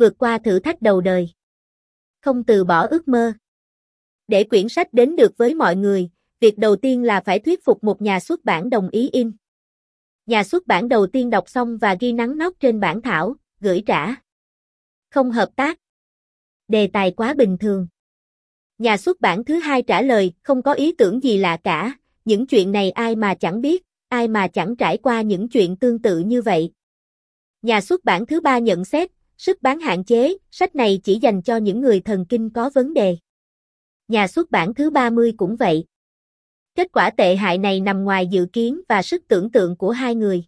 vượt qua thử thách đầu đời. Không từ bỏ ước mơ. Để quyển sách đến được với mọi người, việc đầu tiên là phải thuyết phục một nhà xuất bản đồng ý in. Nhà xuất bản đầu tiên đọc xong và ghi nắng nót trên bản thảo, gửi trả. Không hợp tác. Đề tài quá bình thường. Nhà xuất bản thứ hai trả lời, không có ý tưởng gì lạ cả, những chuyện này ai mà chẳng biết, ai mà chẳng trải qua những chuyện tương tự như vậy. Nhà xuất bản thứ ba nhận xét, sức bán hạn chế, sách này chỉ dành cho những người thần kinh có vấn đề. Nhà xuất bản thứ 30 cũng vậy. Kết quả tệ hại này nằm ngoài dự kiến và sức tưởng tượng của hai người.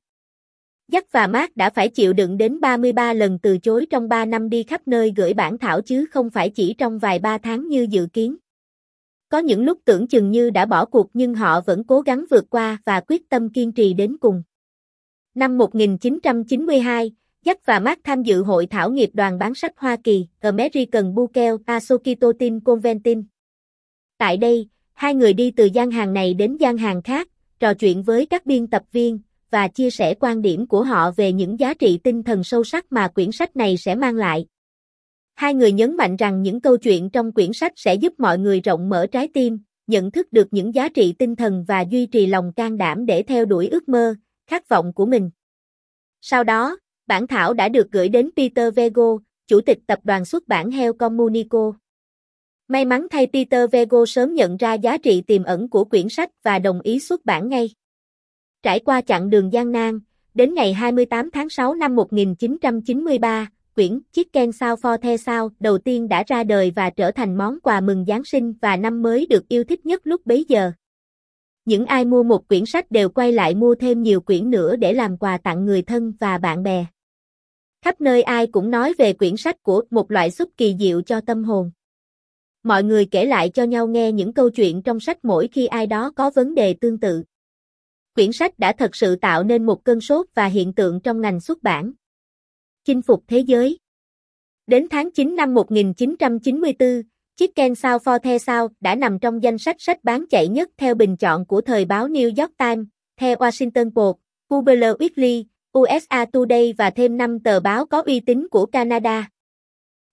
Jack và Mark đã phải chịu đựng đến 33 lần từ chối trong 3 năm đi khắp nơi gửi bản thảo chứ không phải chỉ trong vài ba tháng như dự kiến. Có những lúc tưởng chừng như đã bỏ cuộc nhưng họ vẫn cố gắng vượt qua và quyết tâm kiên trì đến cùng. Năm 1992, Jack và Mark tham dự hội thảo nghiệp đoàn bán sách Hoa Kỳ, American Bookel Association Convention. Tại đây, hai người đi từ gian hàng này đến gian hàng khác, trò chuyện với các biên tập viên, và chia sẻ quan điểm của họ về những giá trị tinh thần sâu sắc mà quyển sách này sẽ mang lại. Hai người nhấn mạnh rằng những câu chuyện trong quyển sách sẽ giúp mọi người rộng mở trái tim, nhận thức được những giá trị tinh thần và duy trì lòng can đảm để theo đuổi ước mơ, khát vọng của mình. Sau đó, bản thảo đã được gửi đến Peter Vego, chủ tịch tập đoàn xuất bản Heo Comunico. May mắn thay Peter Vego sớm nhận ra giá trị tiềm ẩn của quyển sách và đồng ý xuất bản ngay. Trải qua chặng đường gian nan, đến ngày 28 tháng 6 năm 1993, quyển Chicken Sao for The Sao đầu tiên đã ra đời và trở thành món quà mừng Giáng sinh và năm mới được yêu thích nhất lúc bấy giờ. Những ai mua một quyển sách đều quay lại mua thêm nhiều quyển nữa để làm quà tặng người thân và bạn bè. Khắp nơi ai cũng nói về quyển sách của một loại xúc kỳ diệu cho tâm hồn. Mọi người kể lại cho nhau nghe những câu chuyện trong sách mỗi khi ai đó có vấn đề tương tự. Quyển sách đã thật sự tạo nên một cơn sốt và hiện tượng trong ngành xuất bản. Chinh phục thế giới Đến tháng 9 năm 1994, Chicken Sao for The Sao đã nằm trong danh sách sách bán chạy nhất theo bình chọn của thời báo New York Times, The Washington Post, Publisher Weekly, USA Today và thêm 5 tờ báo có uy tín của Canada.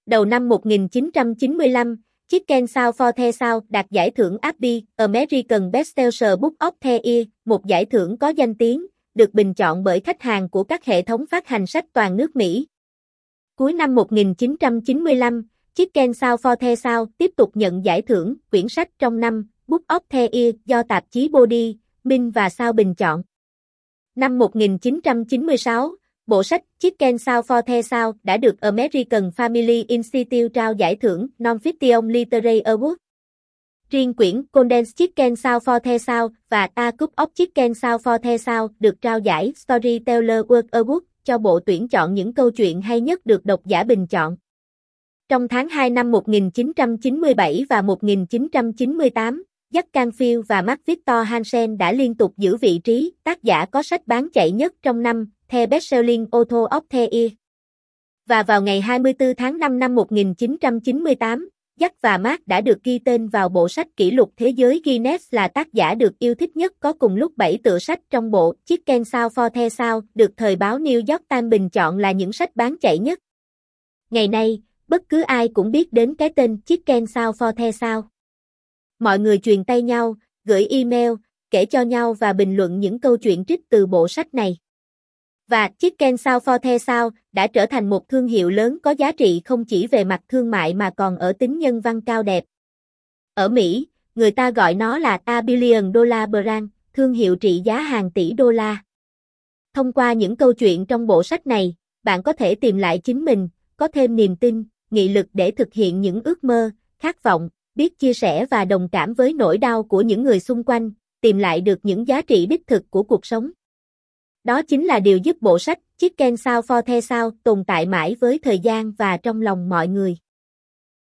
Đầu năm 1995, Chicken Sao for The Sao đạt giải thưởng Abby American Bestseller Book of the Year, một giải thưởng có danh tiếng, được bình chọn bởi khách hàng của các hệ thống phát hành sách toàn nước Mỹ. Cuối năm 1995, Chiếc ken Sao for The Sao tiếp tục nhận giải thưởng quyển sách trong năm Book of the Year do tạp chí Body, Minh và Sao bình chọn. Năm 1996, bộ sách Chicken Sao for The Sao đã được American Family Institute trao giải thưởng Non-Fiction Literary Award. Riêng quyển Condensed Chicken Sao for The Sao và A Cup of Chicken Sao for The Sao được trao giải Storyteller World Award cho bộ tuyển chọn những câu chuyện hay nhất được độc giả bình chọn. Trong tháng 2 năm 1997 và 1998, Jack Canfield và Mark Victor Hansen đã liên tục giữ vị trí tác giả có sách bán chạy nhất trong năm, The Bestselling Author of the Year. Và vào ngày 24 tháng 5 năm 1998, Jack và Mark đã được ghi tên vào bộ sách kỷ lục thế giới Guinness là tác giả được yêu thích nhất có cùng lúc 7 tựa sách trong bộ Chicken Sao for the Sao được thời báo New York Times bình chọn là những sách bán chạy nhất. Ngày nay, bất cứ ai cũng biết đến cái tên Chicken Sao for the Sao. Mọi người truyền tay nhau, gửi email, kể cho nhau và bình luận những câu chuyện trích từ bộ sách này. Và Chicken Sao for the Sao đã trở thành một thương hiệu lớn có giá trị không chỉ về mặt thương mại mà còn ở tính nhân văn cao đẹp. Ở Mỹ, người ta gọi nó là A Billion Dollar Brand, thương hiệu trị giá hàng tỷ đô la. Thông qua những câu chuyện trong bộ sách này, bạn có thể tìm lại chính mình, có thêm niềm tin, nghị lực để thực hiện những ước mơ, khát vọng, biết chia sẻ và đồng cảm với nỗi đau của những người xung quanh, tìm lại được những giá trị đích thực của cuộc sống. Đó chính là điều giúp bộ sách Chicken Sao for The Sao tồn tại mãi với thời gian và trong lòng mọi người.